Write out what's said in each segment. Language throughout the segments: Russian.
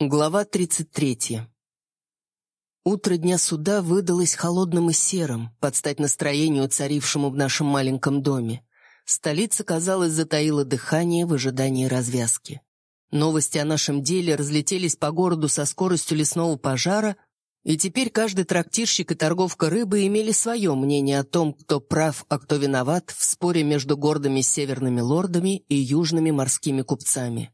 Глава 33. Утро дня суда выдалось холодным и серым, под стать настроению, царившему в нашем маленьком доме. Столица, казалось, затаила дыхание в ожидании развязки. Новости о нашем деле разлетелись по городу со скоростью лесного пожара, и теперь каждый трактирщик и торговка рыбы имели свое мнение о том, кто прав, а кто виноват в споре между гордыми северными лордами и южными морскими купцами.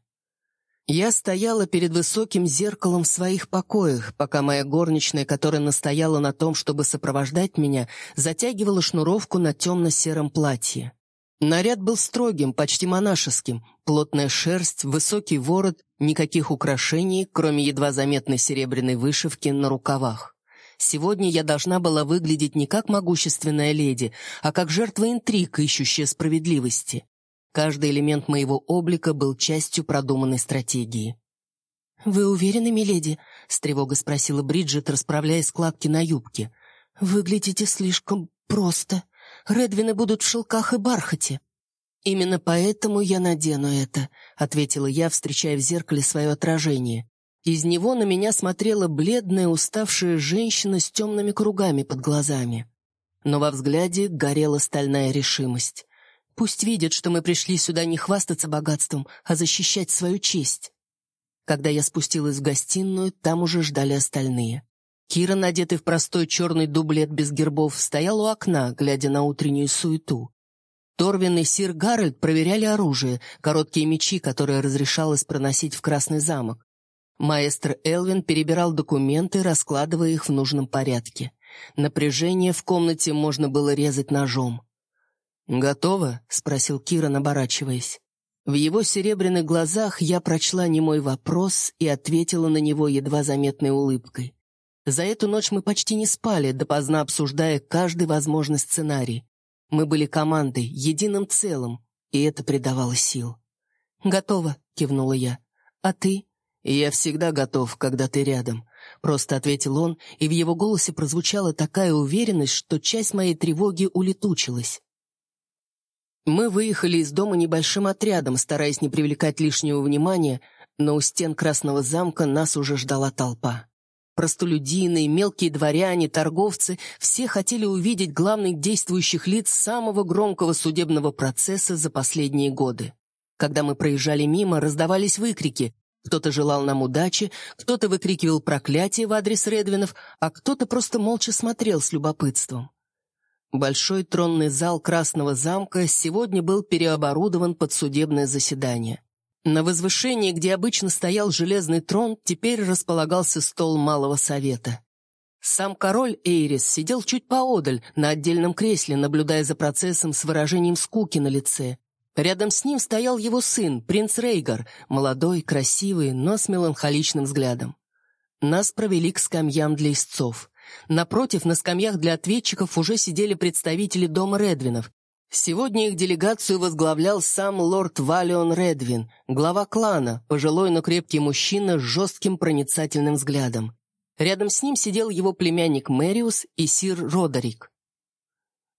Я стояла перед высоким зеркалом в своих покоях, пока моя горничная, которая настояла на том, чтобы сопровождать меня, затягивала шнуровку на темно-сером платье. Наряд был строгим, почти монашеским, плотная шерсть, высокий ворот, никаких украшений, кроме едва заметной серебряной вышивки на рукавах. Сегодня я должна была выглядеть не как могущественная леди, а как жертва интриг, ищущая справедливости. Каждый элемент моего облика был частью продуманной стратегии. «Вы уверены, миледи?» — с тревогой спросила Бриджит, расправляя складки на юбке. «Выглядите слишком просто. Редвины будут в шелках и бархате». «Именно поэтому я надену это», — ответила я, встречая в зеркале свое отражение. Из него на меня смотрела бледная, уставшая женщина с темными кругами под глазами. Но во взгляде горела стальная решимость. Пусть видят, что мы пришли сюда не хвастаться богатством, а защищать свою честь. Когда я спустилась в гостиную, там уже ждали остальные. Кира, надетый в простой черный дублет без гербов, стоял у окна, глядя на утреннюю суету. Торвин и сир Гарольд проверяли оружие, короткие мечи, которые разрешалось проносить в Красный замок. Маэстро Элвин перебирал документы, раскладывая их в нужном порядке. Напряжение в комнате можно было резать ножом. «Готово?» — спросил Киран, оборачиваясь. В его серебряных глазах я прочла немой вопрос и ответила на него едва заметной улыбкой. За эту ночь мы почти не спали, допоздна обсуждая каждый возможный сценарий. Мы были командой, единым целым, и это придавало сил. «Готово», — кивнула я. «А ты?» «Я всегда готов, когда ты рядом», — просто ответил он, и в его голосе прозвучала такая уверенность, что часть моей тревоги улетучилась. Мы выехали из дома небольшим отрядом, стараясь не привлекать лишнего внимания, но у стен Красного замка нас уже ждала толпа. Простолюдины, мелкие дворяне, торговцы — все хотели увидеть главных действующих лиц самого громкого судебного процесса за последние годы. Когда мы проезжали мимо, раздавались выкрики. Кто-то желал нам удачи, кто-то выкрикивал проклятие в адрес Редвинов, а кто-то просто молча смотрел с любопытством. Большой тронный зал Красного замка сегодня был переоборудован под судебное заседание. На возвышении, где обычно стоял железный трон, теперь располагался стол Малого Совета. Сам король Эйрис сидел чуть поодаль, на отдельном кресле, наблюдая за процессом с выражением скуки на лице. Рядом с ним стоял его сын, принц Рейгар, молодой, красивый, но с меланхоличным взглядом. Нас провели к скамьям для истцов. Напротив, на скамьях для ответчиков уже сидели представители дома Редвинов. Сегодня их делегацию возглавлял сам лорд Валион Редвин, глава клана, пожилой, но крепкий мужчина с жестким проницательным взглядом. Рядом с ним сидел его племянник Мэриус и сир Родерик.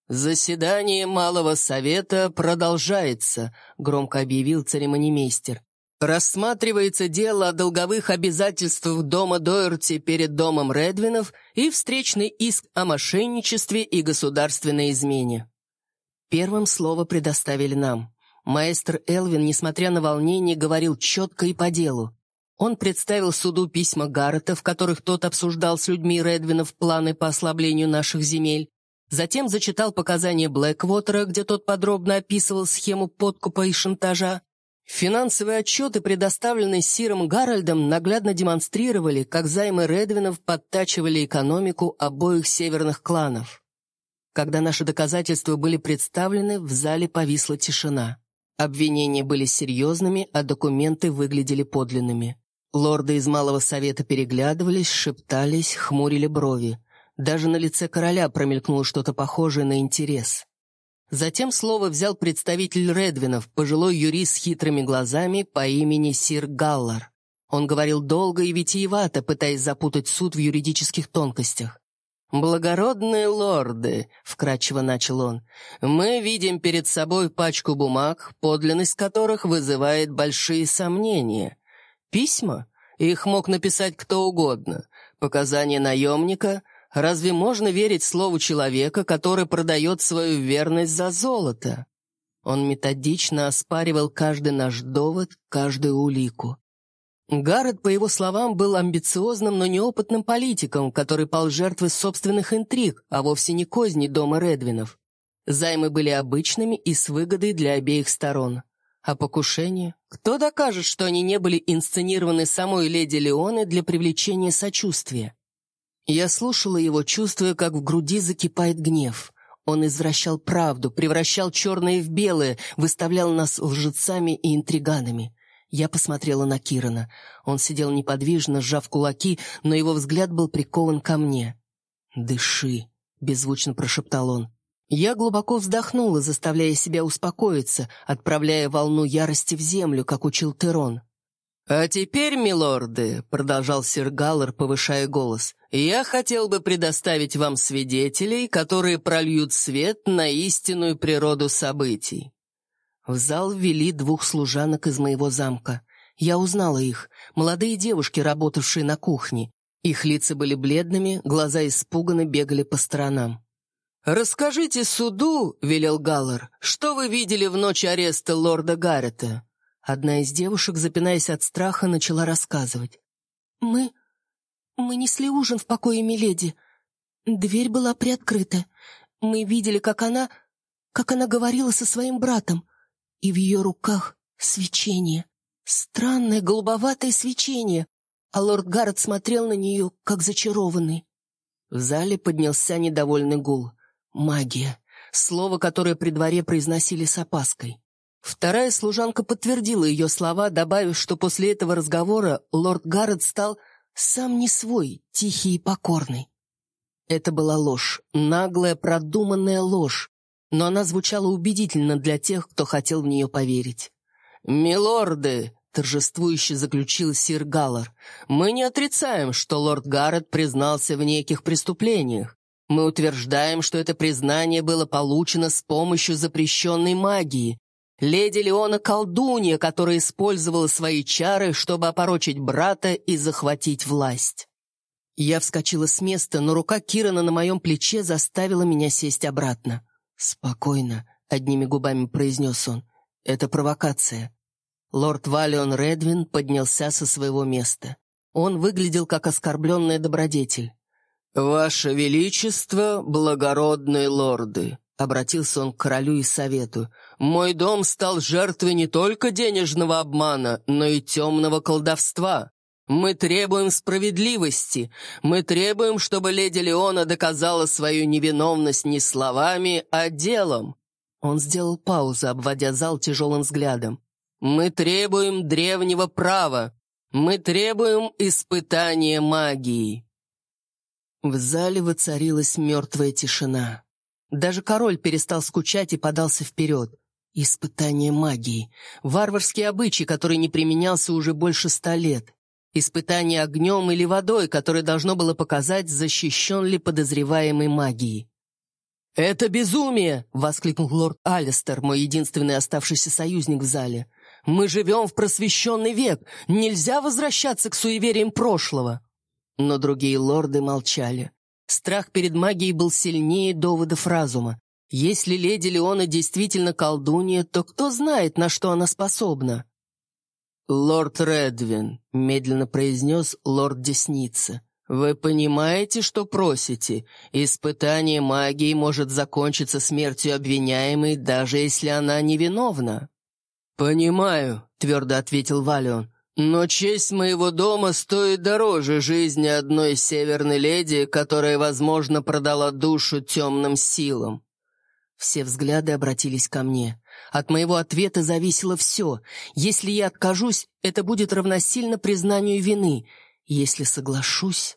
«Заседание Малого Совета продолжается», — громко объявил церемонимейстер. Рассматривается дело о долговых обязательствах дома Дойерти перед домом Редвинов и встречный иск о мошенничестве и государственной измене. Первым слово предоставили нам. Маэстр Элвин, несмотря на волнение, говорил четко и по делу. Он представил суду письма Гаррета, в которых тот обсуждал с людьми Редвинов планы по ослаблению наших земель. Затем зачитал показания Блэквотера, где тот подробно описывал схему подкупа и шантажа. Финансовые отчеты, предоставленные Сиром Гарольдом, наглядно демонстрировали, как займы Редвинов подтачивали экономику обоих северных кланов. Когда наши доказательства были представлены, в зале повисла тишина. Обвинения были серьезными, а документы выглядели подлинными. Лорды из Малого Совета переглядывались, шептались, хмурили брови. Даже на лице короля промелькнуло что-то похожее на интерес. Затем слово взял представитель Редвинов, пожилой юрист с хитрыми глазами по имени Сир Галлар. Он говорил долго и витиевато, пытаясь запутать суд в юридических тонкостях. «Благородные лорды», — вкратчиво начал он, — «мы видим перед собой пачку бумаг, подлинность которых вызывает большие сомнения. Письма? Их мог написать кто угодно. Показания наемника — Разве можно верить слову человека, который продает свою верность за золото? Он методично оспаривал каждый наш довод, каждую улику. Гаррет, по его словам, был амбициозным, но неопытным политиком, который пал жертвой собственных интриг, а вовсе не козни дома Редвинов. Займы были обычными и с выгодой для обеих сторон. А покушение? Кто докажет, что они не были инсценированы самой леди Леоны для привлечения сочувствия? Я слушала его, чувствуя, как в груди закипает гнев. Он извращал правду, превращал черное в белое, выставлял нас лжецами и интриганами. Я посмотрела на Кирана. Он сидел неподвижно, сжав кулаки, но его взгляд был прикован ко мне. «Дыши», — беззвучно прошептал он. Я глубоко вздохнула, заставляя себя успокоиться, отправляя волну ярости в землю, как учил Терон. «А теперь, милорды», — продолжал сир Галлар, повышая голос, «я хотел бы предоставить вам свидетелей, которые прольют свет на истинную природу событий». В зал ввели двух служанок из моего замка. Я узнала их, молодые девушки, работавшие на кухне. Их лица были бледными, глаза испуганно бегали по сторонам. «Расскажите суду», — велел Галлар, — «что вы видели в ночь ареста лорда Гаррета?» Одна из девушек, запинаясь от страха, начала рассказывать. «Мы... мы несли ужин в покое Миледи. Дверь была приоткрыта. Мы видели, как она... как она говорила со своим братом. И в ее руках свечение. Странное голубоватое свечение. А лорд Гаррет смотрел на нее, как зачарованный. В зале поднялся недовольный гул. Магия. Слово, которое при дворе произносили с опаской. Вторая служанка подтвердила ее слова, добавив, что после этого разговора лорд Гаррет стал сам не свой, тихий и покорный. Это была ложь, наглая, продуманная ложь, но она звучала убедительно для тех, кто хотел в нее поверить. «Милорды!» — торжествующе заключил сир Галлар. «Мы не отрицаем, что лорд Гаррет признался в неких преступлениях. Мы утверждаем, что это признание было получено с помощью запрещенной магии, Леди Леона — колдунья, которая использовала свои чары, чтобы опорочить брата и захватить власть. Я вскочила с места, но рука Кирана на моем плече заставила меня сесть обратно. «Спокойно», — одними губами произнес он. «Это провокация». Лорд Валион Редвин поднялся со своего места. Он выглядел как оскорбленный добродетель. «Ваше Величество, благородные лорды!» — обратился он к королю и совету. «Мой дом стал жертвой не только денежного обмана, но и темного колдовства. Мы требуем справедливости. Мы требуем, чтобы леди Леона доказала свою невиновность не словами, а делом». Он сделал паузу, обводя зал тяжелым взглядом. «Мы требуем древнего права. Мы требуем испытания магии». В зале воцарилась мертвая тишина. Даже король перестал скучать и подался вперед. Испытание магии. Варварский обычай, который не применялся уже больше ста лет. Испытание огнем или водой, которое должно было показать, защищен ли подозреваемый магией. «Это безумие!» — воскликнул лорд Алистер, мой единственный оставшийся союзник в зале. «Мы живем в просвещенный век! Нельзя возвращаться к суевериям прошлого!» Но другие лорды молчали. Страх перед магией был сильнее доводов разума. Если леди Леона действительно колдунья, то кто знает, на что она способна? «Лорд Редвин», — медленно произнес лорд Десница, — «вы понимаете, что просите? Испытание магии может закончиться смертью обвиняемой, даже если она невиновна». «Понимаю», — твердо ответил Валион. Но честь моего дома стоит дороже жизни одной северной леди, которая, возможно, продала душу темным силам. Все взгляды обратились ко мне. От моего ответа зависело все. Если я откажусь, это будет равносильно признанию вины. Если соглашусь...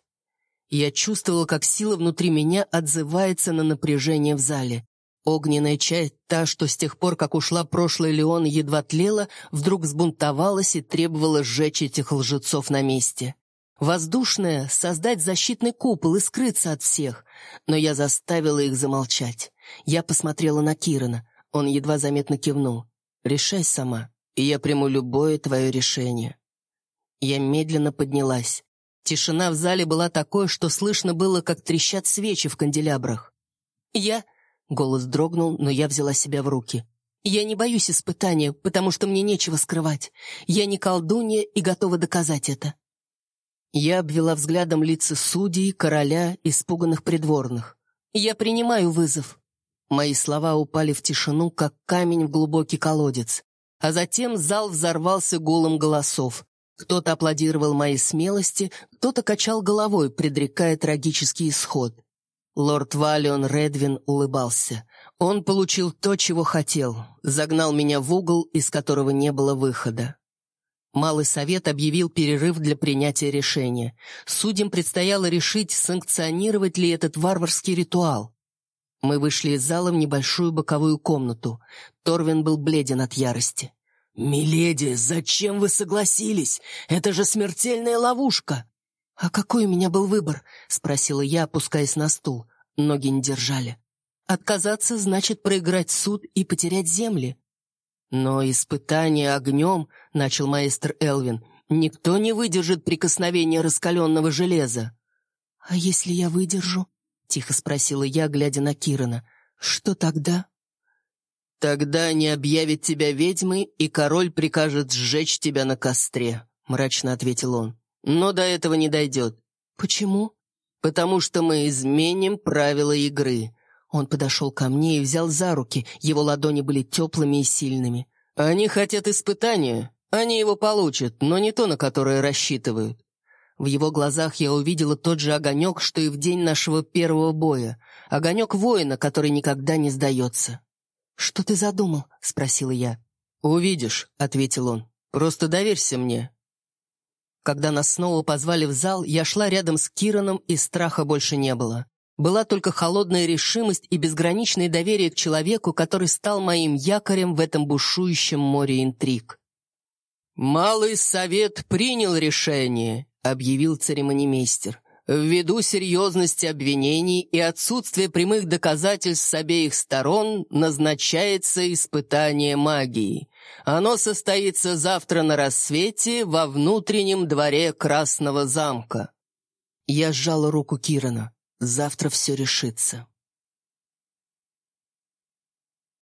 Я чувствовала, как сила внутри меня отзывается на напряжение в зале. Огненная часть, та, что с тех пор, как ушла прошлая Леона, едва тлела, вдруг взбунтовалась и требовала сжечь этих лжецов на месте. Воздушная — создать защитный купол и скрыться от всех. Но я заставила их замолчать. Я посмотрела на Кирана. Он едва заметно кивнул. «Решай сама, и я приму любое твое решение». Я медленно поднялась. Тишина в зале была такой, что слышно было, как трещат свечи в канделябрах. «Я...» — голос дрогнул, но я взяла себя в руки. «Я не боюсь испытания, потому что мне нечего скрывать. Я не колдунья и готова доказать это». Я обвела взглядом лица судей, короля, испуганных придворных. «Я принимаю вызов». Мои слова упали в тишину, как камень в глубокий колодец. А затем зал взорвался гулом голосов. Кто-то аплодировал моей смелости, кто-то качал головой, предрекая трагический исход. Лорд Валион Редвин улыбался. Он получил то, чего хотел, загнал меня в угол, из которого не было выхода. Малый совет объявил перерыв для принятия решения. Судьям предстояло решить, санкционировать ли этот варварский ритуал. Мы вышли из зала в небольшую боковую комнату. Торвин был бледен от ярости. «Миледи, зачем вы согласились? Это же смертельная ловушка!» «А какой у меня был выбор?» — спросила я, опускаясь на стул. Ноги не держали. «Отказаться значит проиграть суд и потерять земли». «Но испытание огнем», — начал маэстр Элвин, «никто не выдержит прикосновения раскаленного железа». «А если я выдержу?» — тихо спросила я, глядя на Кирана. «Что тогда?» «Тогда они объявят тебя ведьмой, и король прикажет сжечь тебя на костре», — мрачно ответил он. «Но до этого не дойдет». «Почему?» «Потому что мы изменим правила игры». Он подошел ко мне и взял за руки, его ладони были теплыми и сильными. «Они хотят испытания. Они его получат, но не то, на которое рассчитывают». В его глазах я увидела тот же огонек, что и в день нашего первого боя. Огонек воина, который никогда не сдается. «Что ты задумал?» — спросила я. «Увидишь», — ответил он. «Просто доверься мне». Когда нас снова позвали в зал, я шла рядом с Кираном, и страха больше не было. Была только холодная решимость и безграничное доверие к человеку, который стал моим якорем в этом бушующем море интриг. «Малый совет принял решение», — объявил церемонимейстер. Ввиду серьезности обвинений и отсутствия прямых доказательств с обеих сторон назначается испытание магии. Оно состоится завтра на рассвете во внутреннем дворе Красного замка. Я сжала руку Кирана. Завтра все решится.